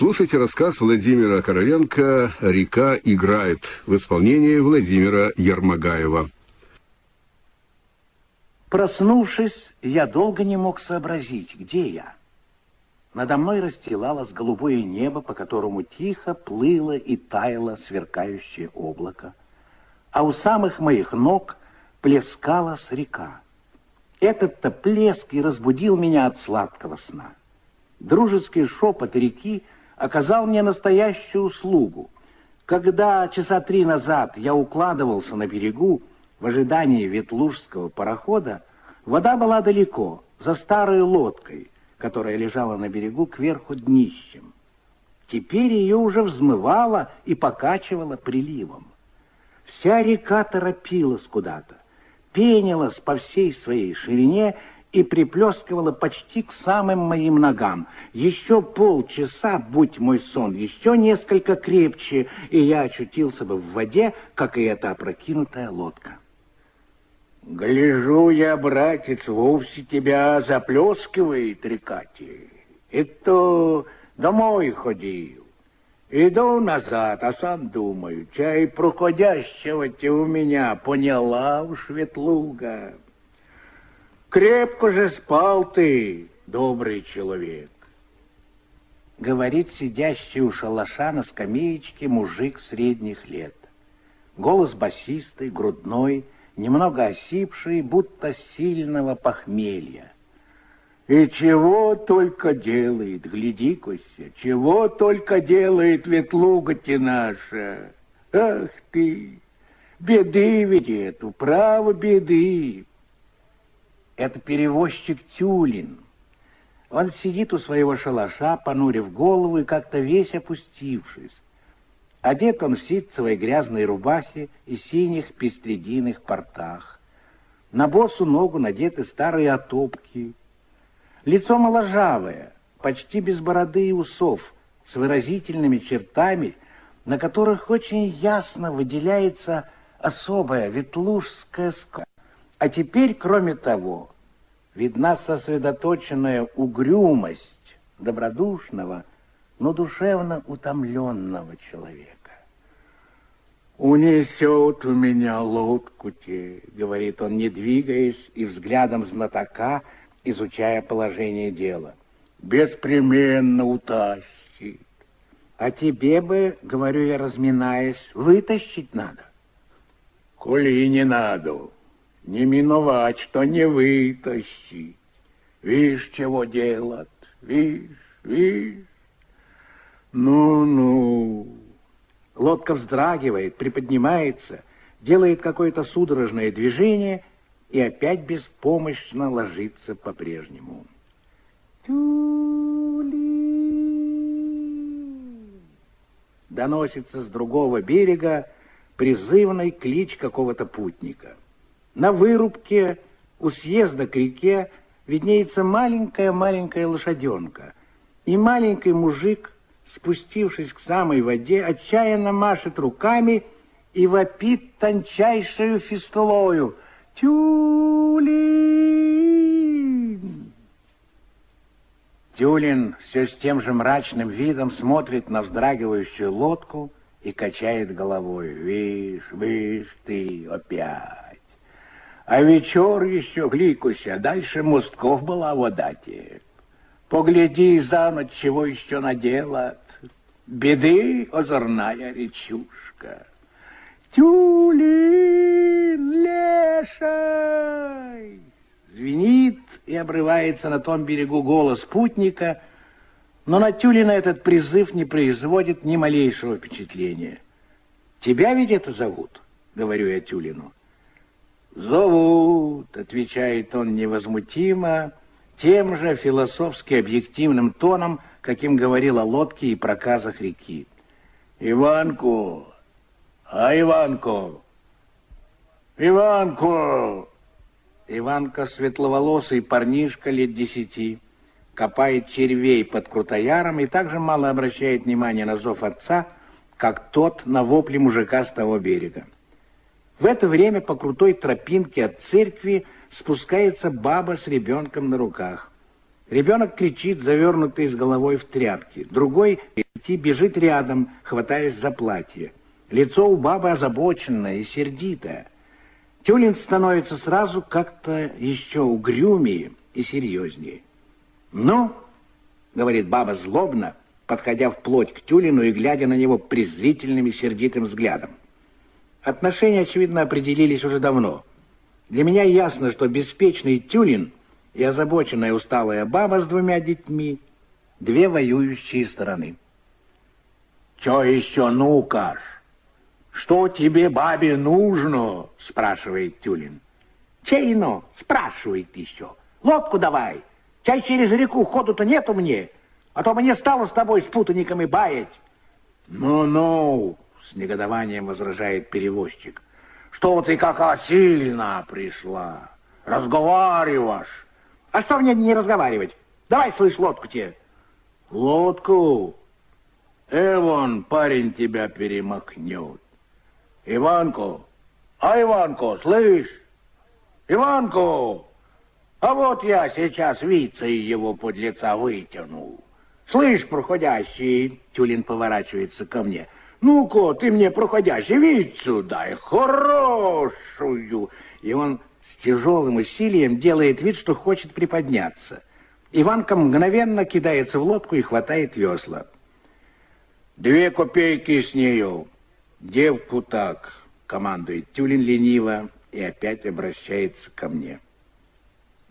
Слушайте рассказ Владимира Короленко «Река играет» в исполнении Владимира Ермогаева. Проснувшись, я долго не мог сообразить, где я. Надо мной расстилалось голубое небо, по которому тихо плыло и таяло сверкающее облако, а у самых моих ног плескалась река. Этот-то плеск и разбудил меня от сладкого сна. Дружеский шепот реки оказал мне настоящую услугу. Когда часа три назад я укладывался на берегу в ожидании ветлужского парохода, вода была далеко, за старой лодкой, которая лежала на берегу кверху днищем. Теперь ее уже взмывало и покачивало приливом. Вся река торопилась куда-то, пенилась по всей своей ширине и приплескивала почти к самым моим ногам. Еще полчаса, будь мой сон еще несколько крепче, и я очутился бы в воде, как и эта опрокинутая лодка. Гляжу я, братец, вовсе тебя заплескивает рекати. Это домой ходил. Иду назад, а сам думаю, чай проходящего-то у меня поняла уж ветлуга. Крепко же спал ты, добрый человек. Говорит сидящий у шалаша на скамеечке мужик средних лет. Голос басистый, грудной, немного осипший, будто сильного похмелья. И чего только делает, гляди, Костя, чего только делает ветлуга-те наша. Ах ты, беды ведь эту, право беды. Это перевозчик Тюлин. Он сидит у своего шалаша, понурив голову и как-то весь опустившись. Одет он в ситцевой грязной рубахе и синих пестрединых портах. На босу ногу надеты старые отопки, Лицо моложавое, почти без бороды и усов, с выразительными чертами, на которых очень ясно выделяется особая ветлужская скала. А теперь, кроме того, видна сосредоточенная угрюмость добродушного, но душевно утомленного человека. «Унесет у меня лодку-те», — говорит он, не двигаясь, и взглядом знатока — изучая положение дела. Беспременно утащит. А тебе бы, говорю я, разминаясь, вытащить надо. Коли и не надо, не миновать, что не вытащить. Видишь, чего делать, видишь, видишь. Ну-ну. Лодка вздрагивает, приподнимается, делает какое-то судорожное движение — и опять беспомощно ложится по-прежнему. Тюли! Доносится с другого берега призывный клич какого-то путника. На вырубке у съезда к реке виднеется маленькая-маленькая лошаденка, и маленький мужик, спустившись к самой воде, отчаянно машет руками и вопит тончайшую фистулою — Тюлин! Тюлин все с тем же мрачным видом смотрит на вздрагивающую лодку и качает головой. Вишь, вишь ты опять. А вечер еще, гликуся, дальше мостков была вода те. Погляди за ночь, чего еще наделат. Беды озорная речушка. Тюлин, лешай! Звенит и обрывается на том берегу голос путника, но на Тюлина этот призыв не производит ни малейшего впечатления. «Тебя ведь это зовут?» — говорю я Тюлину. «Зовут», — отвечает он невозмутимо, тем же философски объективным тоном, каким говорил о лодке и проказах реки. «Иванку, а Иванко? Иванко! Иванка светловолосый парнишка лет десяти, копает червей под крутояром и также мало обращает внимания на зов отца, как тот на вопли мужика с того берега. В это время по крутой тропинке от церкви спускается баба с ребенком на руках. Ребенок кричит, завернутый с головой в тряпки. Другой бежит рядом, хватаясь за платье. Лицо у бабы озабоченное и сердитое. Тюлин становится сразу как-то еще угрюмее и серьезнее. «Ну?» — говорит баба злобно, подходя вплоть к Тюлину и глядя на него презрительным и сердитым взглядом. Отношения, очевидно, определились уже давно. Для меня ясно, что беспечный Тюлин и озабоченная усталая баба с двумя детьми — две воюющие стороны. «Че еще, ну-каш? Что тебе, бабе, нужно?» — спрашивает Тюлин. «Чейно?» — спрашивает еще. «Лодку давай. Чай через реку ходу-то нету мне, а то мне стало с тобой с путаниками баять». «Ну-ну!» — с негодованием возражает перевозчик. «Что ты какая сильная пришла? Разговариваешь?» А что мне не разговаривать? Давай, слышь, лодку тебе. Лодку? Эвон, парень тебя перемахнет. Иванко, а Иванко, слышь? Иванко, а вот я сейчас вицей его под лица вытянул. Слышь, проходящий, Тюлин поворачивается ко мне. Ну-ка, ты мне, проходящий, вицу дай, хорошую. И он с тяжелым усилием делает вид, что хочет приподняться. Иванка мгновенно кидается в лодку и хватает весла. «Две копейки с нее. Девку так», — командует Тюлин лениво и опять обращается ко мне.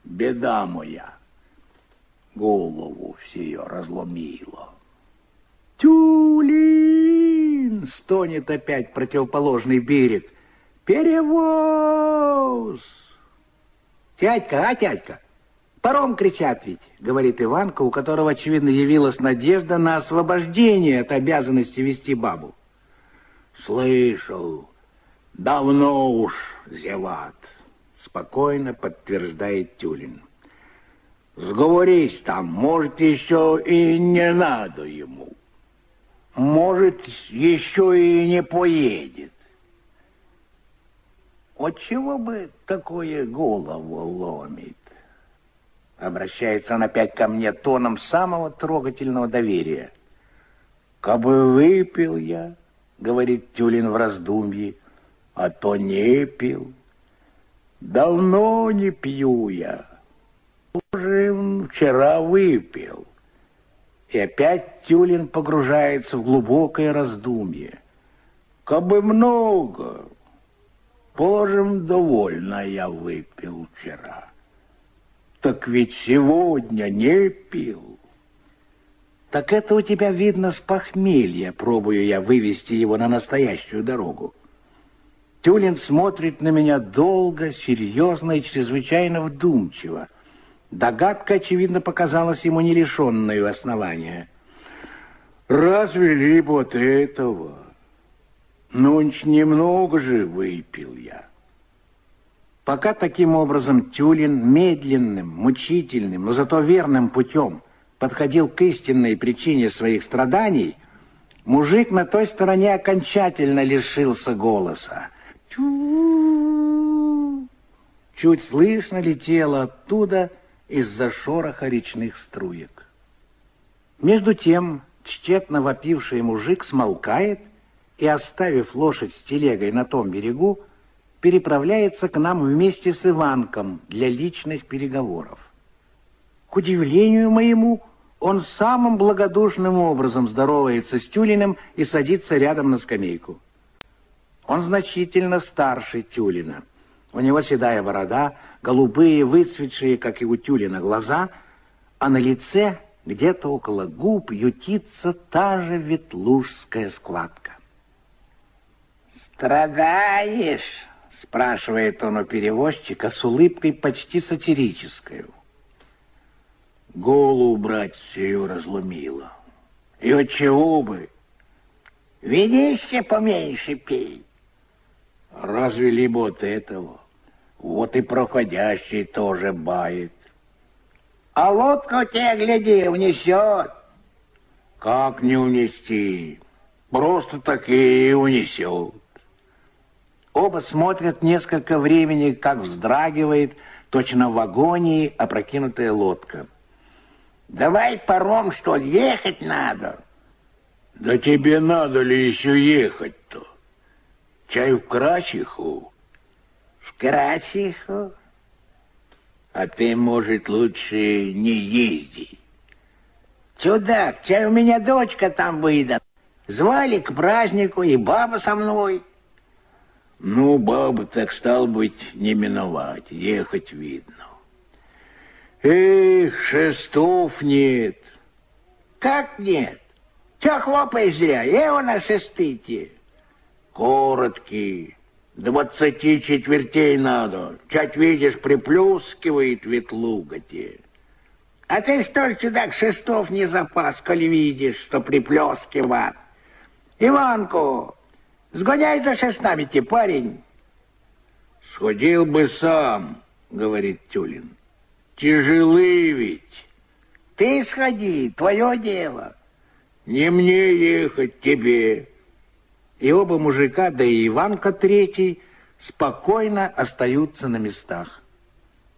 «Беда моя. Голову все ее разломило». «Тюлин!» — стонет опять противоположный берег. «Перевоз!» «Тядька, а, тядька, паром кричат ведь», — говорит Иванка, у которого, очевидно, явилась надежда на освобождение от обязанности вести бабу. «Слышал, давно уж зеват», — спокойно подтверждает Тюлин. «Сговорись там, может, еще и не надо ему. Может, еще и не поедет. От чего бы такое голову ломит? Обращается он опять ко мне тоном самого трогательного доверия. «Кабы выпил я, — говорит Тюлин в раздумье, — а то не пил. Давно не пью я. Уже вчера выпил». И опять Тюлин погружается в глубокое раздумье. «Кабы много, Положим, довольно я выпил вчера. Так ведь сегодня не пил. Так это у тебя видно с похмелья, пробую я вывести его на настоящую дорогу. Тюлин смотрит на меня долго, серьезно и чрезвычайно вдумчиво. Догадка, очевидно, показалась ему не лишенной основания. «Разве ли вот этого?» Ночь немного же выпил я. Пока таким образом Тюлин медленным, мучительным, но зато верным путем подходил к истинной причине своих страданий, мужик на той стороне окончательно лишился голоса. Чуть слышно летело оттуда из-за шороха речных струек. Между тем, тщетно вопивший мужик смолкает и, оставив лошадь с телегой на том берегу, переправляется к нам вместе с Иванком для личных переговоров. К удивлению моему, он самым благодушным образом здоровается с Тюлиным и садится рядом на скамейку. Он значительно старше Тюлина. У него седая борода, голубые, выцветшие, как и у Тюлина, глаза, а на лице, где-то около губ, ютится та же ветлужская складка. «Страдаешь?» — спрашивает он у перевозчика с улыбкой почти сатирической. Голову, брать ее разломило. И от чего бы? Видишься поменьше пей. Разве либо от этого? Вот и проходящий тоже бает. А лодка у тебя, гляди, унесет. Как не унести? Просто таки и унесет. Оба смотрят несколько времени, как вздрагивает, точно в агонии, опрокинутая лодка. Давай паром, что ехать надо. Да тебе надо ли еще ехать-то? Чай в Красиху? Красиху? А ты, может, лучше не езди. Чудак, чай у меня дочка там выйдет. Звали к празднику, и баба со мной. Ну, бабу так стал быть не миновать, ехать видно. Эх, шестов нет. Как нет? Че хлопаешь зря? Его на шестыте. Короткий. Двадцати четвертей надо. Чать, видишь, приплюскивает ветлуготе. А ты что ж, чудак, шестов не запас, коли видишь, что приплескивает? Иванку, сгоняй за шестами-те, парень. Сходил бы сам, говорит Тюлин. Тяжелы ведь. Ты сходи, твое дело. Не мне ехать, тебе. И оба мужика, да и Иванка третий, спокойно остаются на местах.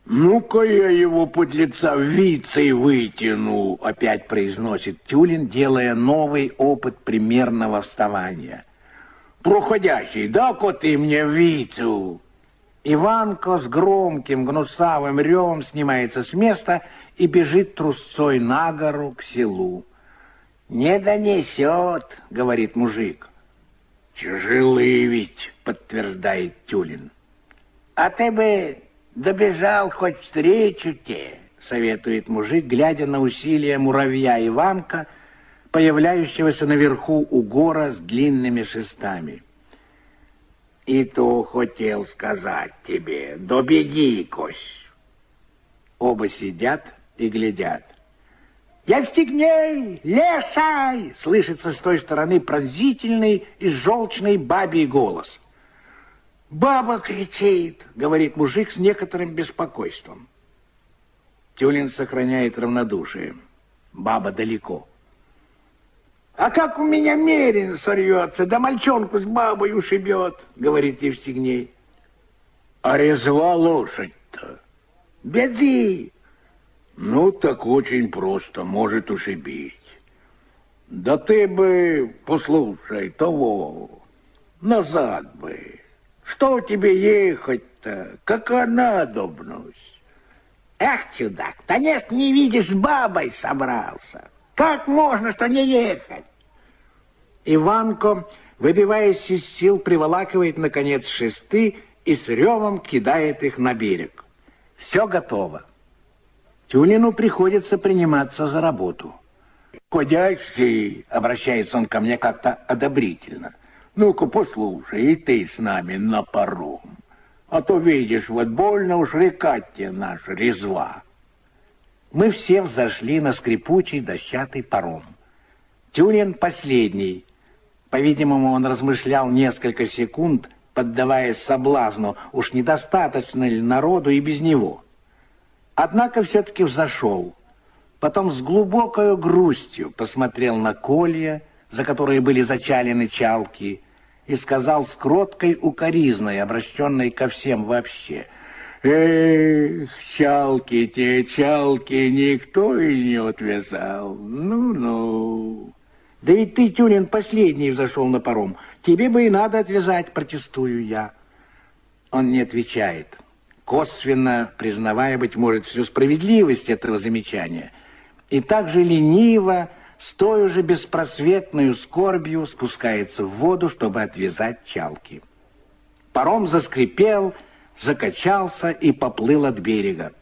«Ну-ка я его под лица вицей вытяну», — опять произносит Тюлин, делая новый опыт примерного вставания. «Проходящий, да-ка ты мне вицу!» Иванка с громким гнусавым ревом снимается с места и бежит трусцой на гору к селу. «Не донесет», — говорит мужик. «Тяжелый ведь», — подтверждает Тюлин. «А ты бы добежал хоть встречу те», — советует мужик, глядя на усилия муравья Иванка, появляющегося наверху у гора с длинными шестами. И то хотел сказать тебе, добеги, Кось. Оба сидят и глядят. «Я стегней! Лешай!» Слышится с той стороны пронзительный и желчный бабий голос. «Баба кричит!» — говорит мужик с некоторым беспокойством. Тюлин сохраняет равнодушие. Баба далеко. «А как у меня мерин сорвется, да мальчонку с бабой ушибет», — говорит Евстигней. «А резва лошадь-то?» «Беды!» «Ну, так очень просто, может ушибить. Да ты бы, послушай, того, назад бы. Что тебе ехать-то? Какая надобность?» «Эх, чудак, да нет, не видишь, с бабой собрался. Как можно, что не ехать?» Иванко, выбиваясь из сил, приволакивает, наконец, шесты и с ревом кидает их на берег. Все готово. Тюнину приходится приниматься за работу. «Ходящий!» — обращается он ко мне как-то одобрительно. «Ну-ка, послушай, и ты с нами на паром. А то, видишь, вот больно уж река тебе наша резва». Мы все взошли на скрипучий дощатый паром. Тюнин последний, по-видимому, он размышлял несколько секунд, поддаваясь соблазну, уж недостаточно ли народу и без него. Однако все-таки взошел. Потом с глубокой грустью посмотрел на колья, за которые были зачалены чалки, и сказал с кроткой укоризной, обращенной ко всем вообще, «Эх, чалки те, чалки, никто и не отвязал. Ну-ну». Да ведь ты, Тюнин, последний взошел на паром. Тебе бы и надо отвязать, протестую я. Он не отвечает, косвенно признавая, быть может, всю справедливость этого замечания. И так же лениво, с той же беспросветной скорбью спускается в воду, чтобы отвязать чалки. Паром заскрипел, закачался и поплыл от берега.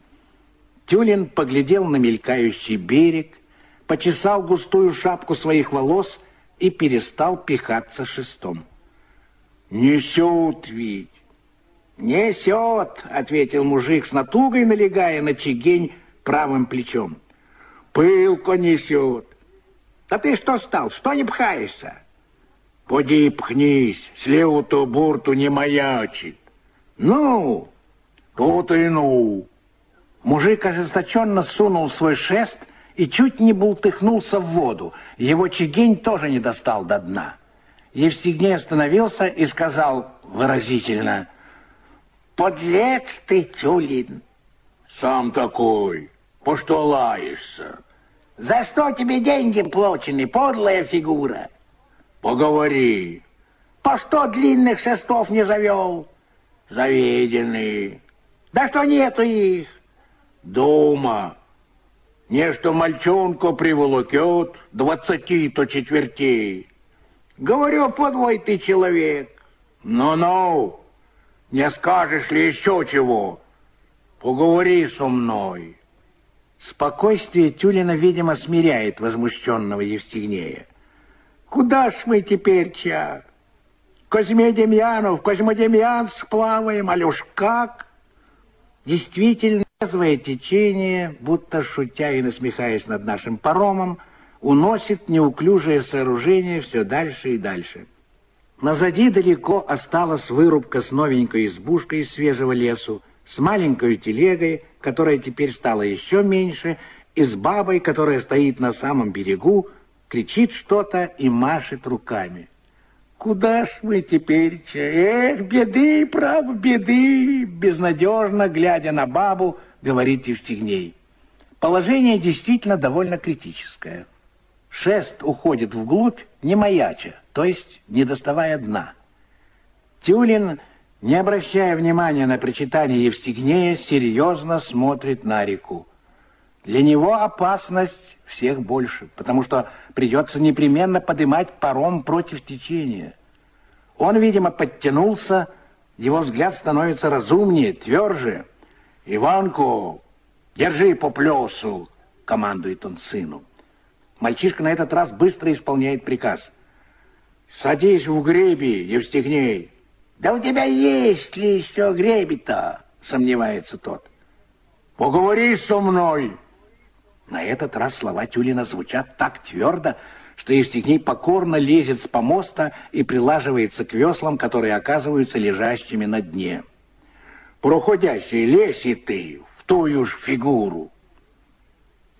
Тюлин поглядел на мелькающий берег, почесал густую шапку своих волос и перестал пихаться шестом. «Несет ведь!» «Несет!» — ответил мужик с натугой, налегая на чигень правым плечом. «Пылко несет!» «Да ты что стал? Что не пхаешься?» «Поди пхнись, слева-то борту не маячит». «Ну?» «То-то и ну!» Мужик ожесточенно сунул свой шест и чуть не бултыхнулся в воду. Его чигень тоже не достал до дна. Евстигней остановился и сказал выразительно, «Подлец ты, Тюлин!» «Сам такой, по что лаешься? За что тебе деньги плачены, подлая фигура? Поговори. По что длинных шестов не завел? Заведенные. Да что нету их? Дома. Нечто мальчонку приволокет, двадцати-то четвертей. Говорю, подвой ты человек. Ну-ну, не скажешь ли еще чего? Поговори со мной. Спокойствие Тюлина, видимо, смиряет возмущенного Евстигнея. Куда ж мы теперь, ча? Козьме Демьянов, Козьмодемьянск плаваем, алюш как? Действительно, резвое течение, будто шутя и насмехаясь над нашим паромом, уносит неуклюжее сооружение все дальше и дальше. Назади далеко осталась вырубка с новенькой избушкой из свежего лесу, с маленькой телегой, которая теперь стала еще меньше, и с бабой, которая стоит на самом берегу, кричит что-то и машет руками. Куда ж мы теперь? Эх, беды, право, беды! Безнадежно, глядя на бабу, говорит Евстигней. Положение действительно довольно критическое. Шест уходит вглубь, не маяча, то есть не доставая дна. Тюлин, не обращая внимания на причитание Евстигнея, серьезно смотрит на реку. Для него опасность всех больше, потому что придется непременно поднимать паром против течения. Он, видимо, подтянулся, его взгляд становится разумнее, тверже. «Иванку, держи по плесу!» — командует он сыну. Мальчишка на этот раз быстро исполняет приказ. «Садись в греби, Евстигней!» «Да у тебя есть ли еще греби-то?» — сомневается тот. «Поговори со мной!» На этот раз слова Тюлина звучат так твердо, что Евстигней покорно лезет с помоста и прилаживается к веслам, которые оказываются лежащими на дне. «Проходящий, лезь и ты в тую ж фигуру!»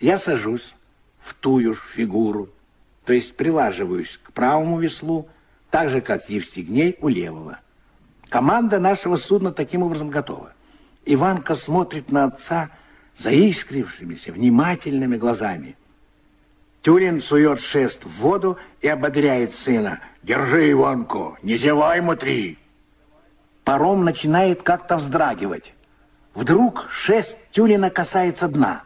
Я сажусь в тую ж фигуру, то есть прилаживаюсь к правому веслу, так же, как Евстигней у левого. Команда нашего судна таким образом готова. Иванка смотрит на отца, заискрившимися, внимательными глазами. Тюрин сует шест в воду и ободряет сына. «Держи, Иванко, не зевай, мутри!» Паром начинает как-то вздрагивать. Вдруг шест Тюлина касается дна.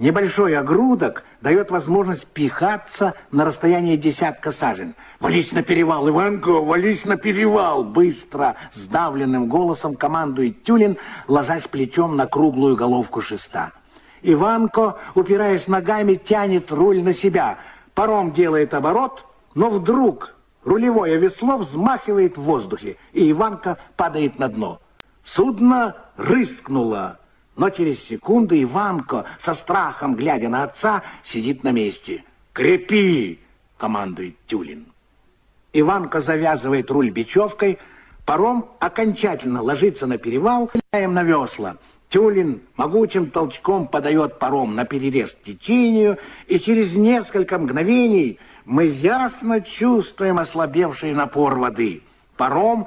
Небольшой огрудок дает возможность пихаться на расстояние десятка сажен. «Вались на перевал, Иванко, вались на перевал!» Быстро, сдавленным голосом командует Тюлин, ложась плечом на круглую головку шеста. Иванко, упираясь ногами, тянет руль на себя. Паром делает оборот, но вдруг рулевое весло взмахивает в воздухе, и Иванка падает на дно. Судно рыскнуло но через секунду Иванко, со страхом глядя на отца, сидит на месте. «Крепи!» — командует Тюлин. Иванко завязывает руль бечевкой, паром окончательно ложится на перевал, хляем на весла. Тюлин могучим толчком подает паром на перерез течению, и через несколько мгновений мы ясно чувствуем ослабевший напор воды. Паром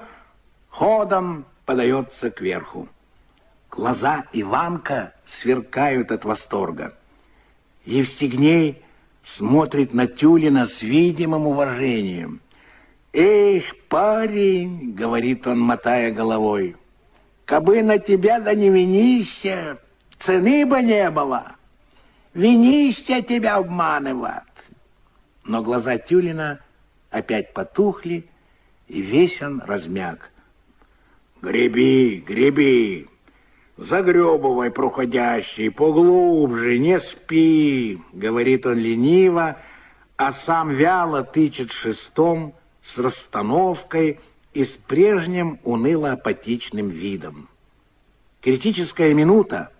ходом подается кверху. Глаза Иванка сверкают от восторга. Евстигней смотрит на Тюлина с видимым уважением. «Эх, парень!» — говорит он, мотая головой. «Кабы на тебя да не винища, цены бы не было. Винища тебя обманывают». Но глаза Тюлина опять потухли, и весь он размяк. «Греби, греби!» Загребывай, проходящий, поглубже, не спи, говорит он лениво, а сам вяло тычет шестом с расстановкой и с прежним уныло-апатичным видом. Критическая минута,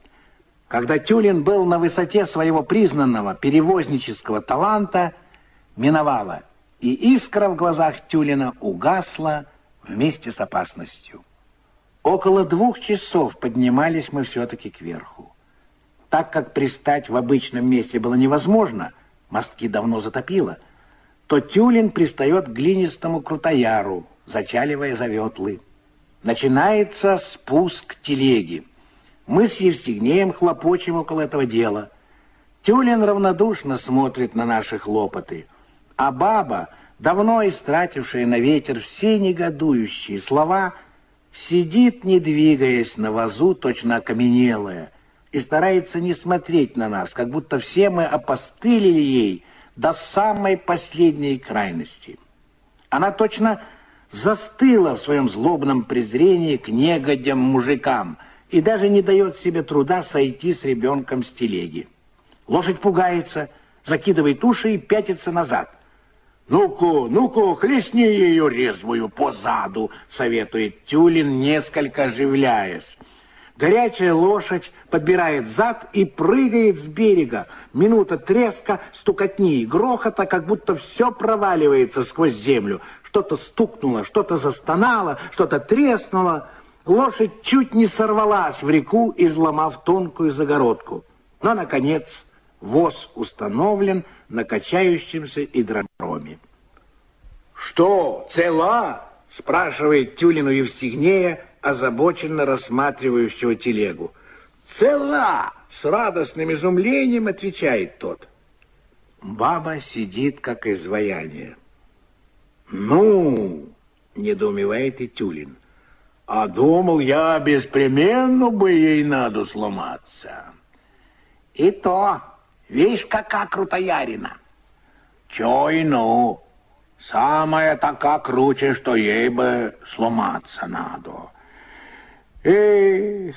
когда Тюлин был на высоте своего признанного перевознического таланта, миновала, и искра в глазах Тюлина угасла вместе с опасностью. Около двух часов поднимались мы все-таки кверху. Так как пристать в обычном месте было невозможно, мостки давно затопило, то Тюлин пристает к глинистому крутояру, зачаливая заветлы. Начинается спуск телеги. Мы с Евстигнеем хлопочем около этого дела. Тюлин равнодушно смотрит на наши хлопоты, а баба, давно истратившая на ветер все негодующие слова, сидит, не двигаясь на вазу, точно окаменелая, и старается не смотреть на нас, как будто все мы опостылили ей до самой последней крайности. Она точно застыла в своем злобном презрении к негодям-мужикам и даже не дает себе труда сойти с ребенком с телеги. Лошадь пугается, закидывает уши и пятится назад. «Ну-ка, ну-ка, хлестни ее резвую по заду», — советует Тюлин, несколько оживляясь. Горячая лошадь подбирает зад и прыгает с берега. Минута треска, стукотни и грохота, как будто все проваливается сквозь землю. Что-то стукнуло, что-то застонало, что-то треснуло. Лошадь чуть не сорвалась в реку, изломав тонкую загородку. Но, наконец, воз установлен на качающемся гидроме. «Что, цела?» — спрашивает Тюлину Евстигнея, озабоченно рассматривающего телегу. «Цела!» — с радостным изумлением отвечает тот. Баба сидит, как изваяние. «Ну!» — недоумевает и Тюлин. «А думал я, беспременно бы ей надо сломаться». «И то, видишь, какая крутоярина!» «Чё и ну!» Самая такая круче, что ей бы сломаться надо. Эх,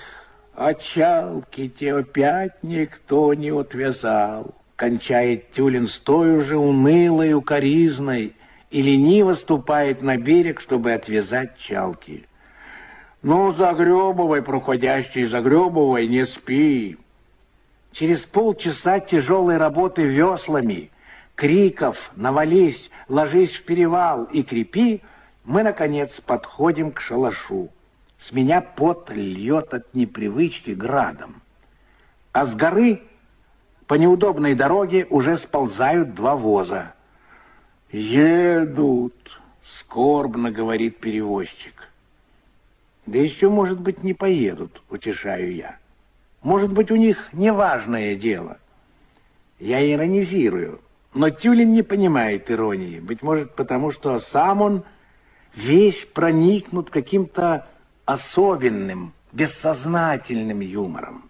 очалки те опять никто не отвязал. Кончает Тюлин с той же унылой укоризной и лениво ступает на берег, чтобы отвязать чалки. Ну, загребывай, проходящий, загребывай, не спи. Через полчаса тяжелой работы веслами, криков «навались», «ложись в перевал» и «крепи», мы, наконец, подходим к шалашу. С меня пот льет от непривычки градом. А с горы по неудобной дороге уже сползают два воза. «Едут», — скорбно говорит перевозчик. «Да еще, может быть, не поедут», — утешаю я. «Может быть, у них неважное дело». Я иронизирую, но Тюлин не понимает иронии. Быть может, потому что сам он весь проникнут каким-то особенным, бессознательным юмором.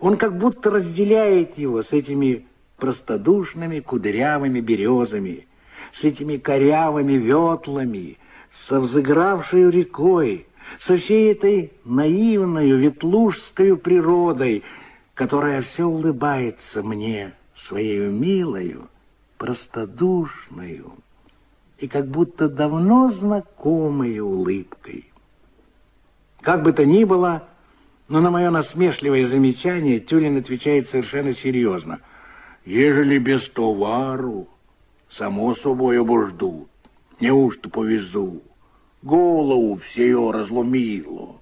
Он как будто разделяет его с этими простодушными кудрявыми березами, с этими корявыми ветлами, со взыгравшей рекой, со всей этой наивной ветлужской природой, которая все улыбается мне своей милою, простодушною и как будто давно знакомой улыбкой. Как бы то ни было, но на мое насмешливое замечание Тюлин отвечает совершенно серьезно. Ежели без товару, само собой обождут. Неужто повезу? Голову все ее разломило.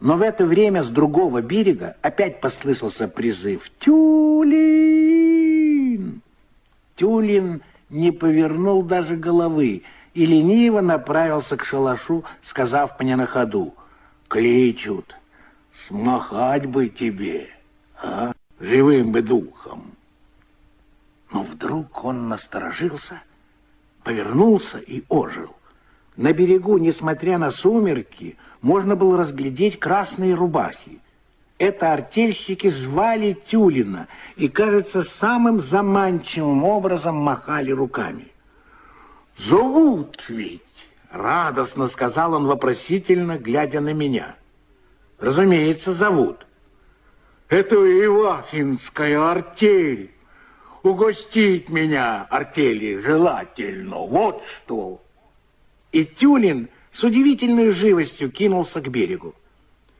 Но в это время с другого берега опять послышался призыв «Тюлин!». Тюлин не повернул даже головы и лениво направился к шалашу, сказав мне на ходу – кличут. Смахать бы тебе, а? Живым бы духом. Но вдруг он насторожился, повернулся и ожил. На берегу, несмотря на сумерки, можно было разглядеть красные рубахи. Это артельщики звали Тюлина и, кажется, самым заманчивым образом махали руками. «Зовут ведь!» Радостно сказал он вопросительно, глядя на меня. Разумеется, зовут. Это Ивахинская артель. Угостить меня артели желательно. Вот что. И Тюлин с удивительной живостью кинулся к берегу.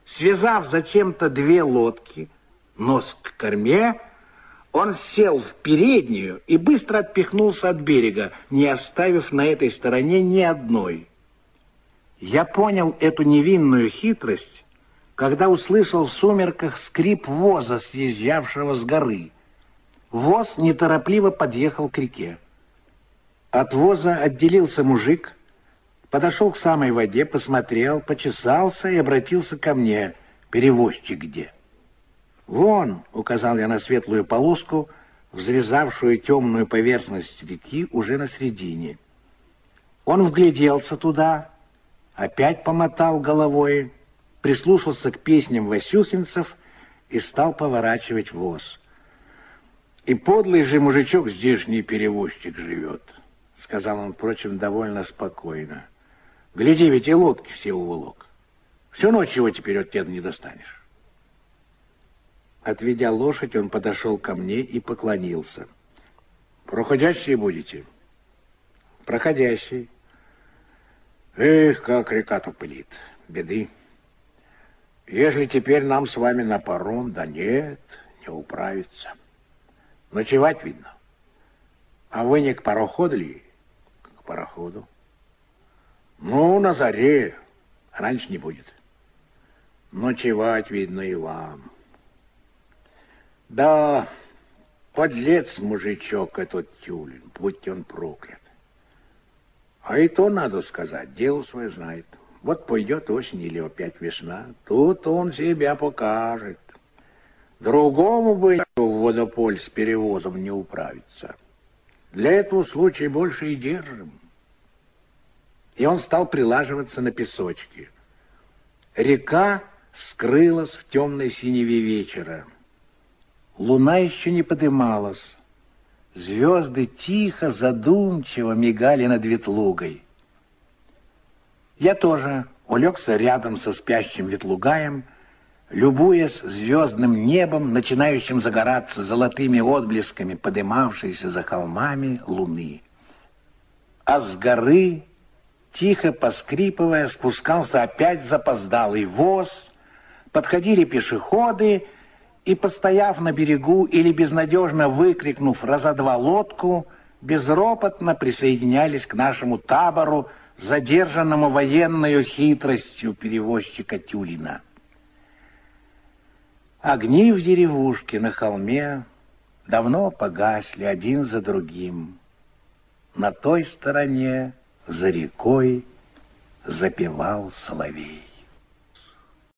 Связав зачем-то две лодки, нос к корме, он сел в переднюю и быстро отпихнулся от берега, не оставив на этой стороне ни одной. Я понял эту невинную хитрость, когда услышал в сумерках скрип воза, съезжавшего с горы. Воз неторопливо подъехал к реке. От воза отделился мужик, подошел к самой воде, посмотрел, почесался и обратился ко мне. Перевозчик где? Вон, указал я на светлую полоску, взрезавшую темную поверхность реки уже на середине. Он вгляделся туда, опять помотал головой, прислушался к песням васюхинцев и стал поворачивать воз. И подлый же мужичок здешний перевозчик живет, сказал он, впрочем, довольно спокойно. Гляди, ведь и лодки все уволок. Всю ночь его теперь от деда не достанешь. Отведя лошадь, он подошел ко мне и поклонился. «Проходящие будете?» «Проходящий». «Эх, как река-то! Беды! Ежели теперь нам с вами на паром, да нет, не управиться. Ночевать видно. А вы не к пароходу ли?» «К пароходу». «Ну, на заре. Раньше не будет. Ночевать видно и вам». Да, подлец мужичок этот тюлин, будь он проклят. А и то надо сказать, дело свое знает. Вот пойдет осень или опять весна, тут он себя покажет. Другому бы в водополь с перевозом не управиться. Для этого случая больше и держим. И он стал прилаживаться на песочке. Река скрылась в темной синеве вечера. Луна еще не подымалась. Звезды тихо, задумчиво мигали над ветлугой. Я тоже улегся рядом со спящим ветлугаем, любуясь звездным небом, начинающим загораться золотыми отблесками подымавшейся за холмами луны. А с горы, тихо поскрипывая, спускался опять запоздалый воз, подходили пешеходы — и, постояв на берегу или безнадежно выкрикнув раза два лодку, безропотно присоединялись к нашему табору, задержанному военной хитростью перевозчика Тюлина. Огни в деревушке на холме давно погасли один за другим. На той стороне, за рекой, запевал соловей.